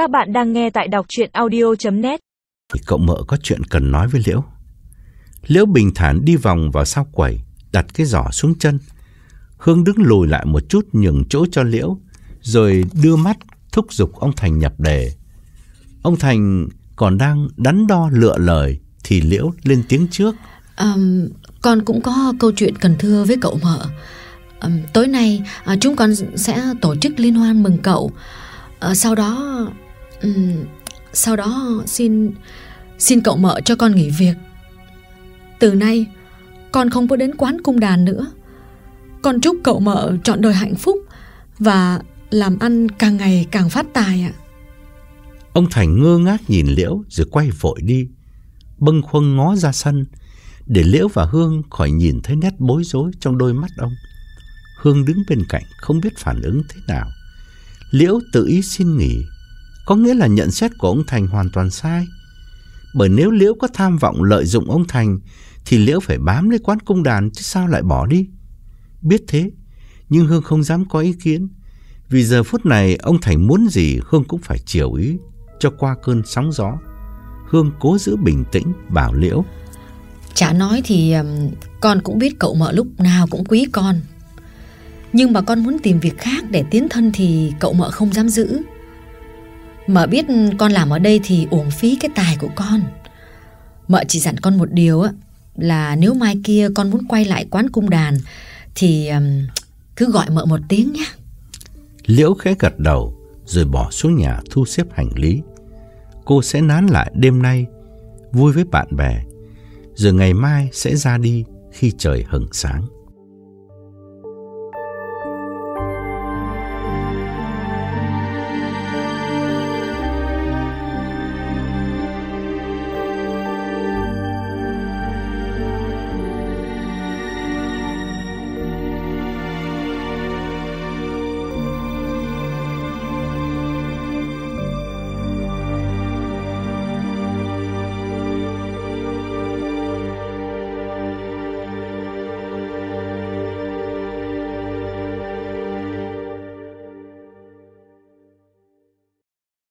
Các bạn đang nghe tại đọc chuyện audio.net Thì cậu mợ có chuyện cần nói với Liễu. Liễu bình thản đi vòng vào sau quầy, đặt cái giỏ xuống chân. Hương đứng lùi lại một chút nhường chỗ cho Liễu, rồi đưa mắt thúc giục ông Thành nhập đề. Ông Thành còn đang đắn đo lựa lời thì Liễu lên tiếng trước. Um, con cũng có câu chuyện cần thưa với cậu mợ. Um, tối nay uh, chúng con sẽ tổ chức liên hoan mừng cậu. Uh, sau đó, um, sau đó xin xin cậu mợ cho con nghỉ việc. Từ nay, con không có đến quán cung đàn nữa. Con chúc cậu mợ chọn đời hạnh phúc và làm ăn càng ngày càng phát tài ạ. Ông Thành ngơ ngác nhìn Liễu rồi quay vội đi, bâng khuâng ngó ra sân để Liễu và Hương khỏi nhìn thấy nét bối rối trong đôi mắt ông. Hương đứng bên cạnh không biết phản ứng thế nào. Liễu tự ý xin nghỉ, có nghĩa là nhận xét của ông Thành hoàn toàn sai. Bởi nếu Liễu có tham vọng lợi dụng ông Thành thì Liễu phải bám lấy quán cung đàn chứ sao lại bỏ đi. Biết thế, nhưng Hương không dám có ý kiến. Vì giờ phút này ông Thành muốn gì Hương cũng phải chiều ý cho qua cơn sóng gió. Hương cố giữ bình tĩnh bảo Liễu. Chả nói thì con cũng biết cậu mợ lúc nào cũng quý con. Nhưng mà con muốn tìm việc khác để tiến thân thì cậu mợ không dám giữ. Mợ biết con làm ở đây thì uổng phí cái tài của con. Mợ chỉ dặn con một điều á là nếu mai kia con muốn quay lại quán cung đàn thì cứ gọi mợ một tiếng nhé. Liễu khẽ gật đầu rồi bỏ xuống nhà thu xếp hành lý. Cô sẽ nán lại đêm nay vui với bạn bè, rồi ngày mai sẽ ra đi khi trời hừng sáng.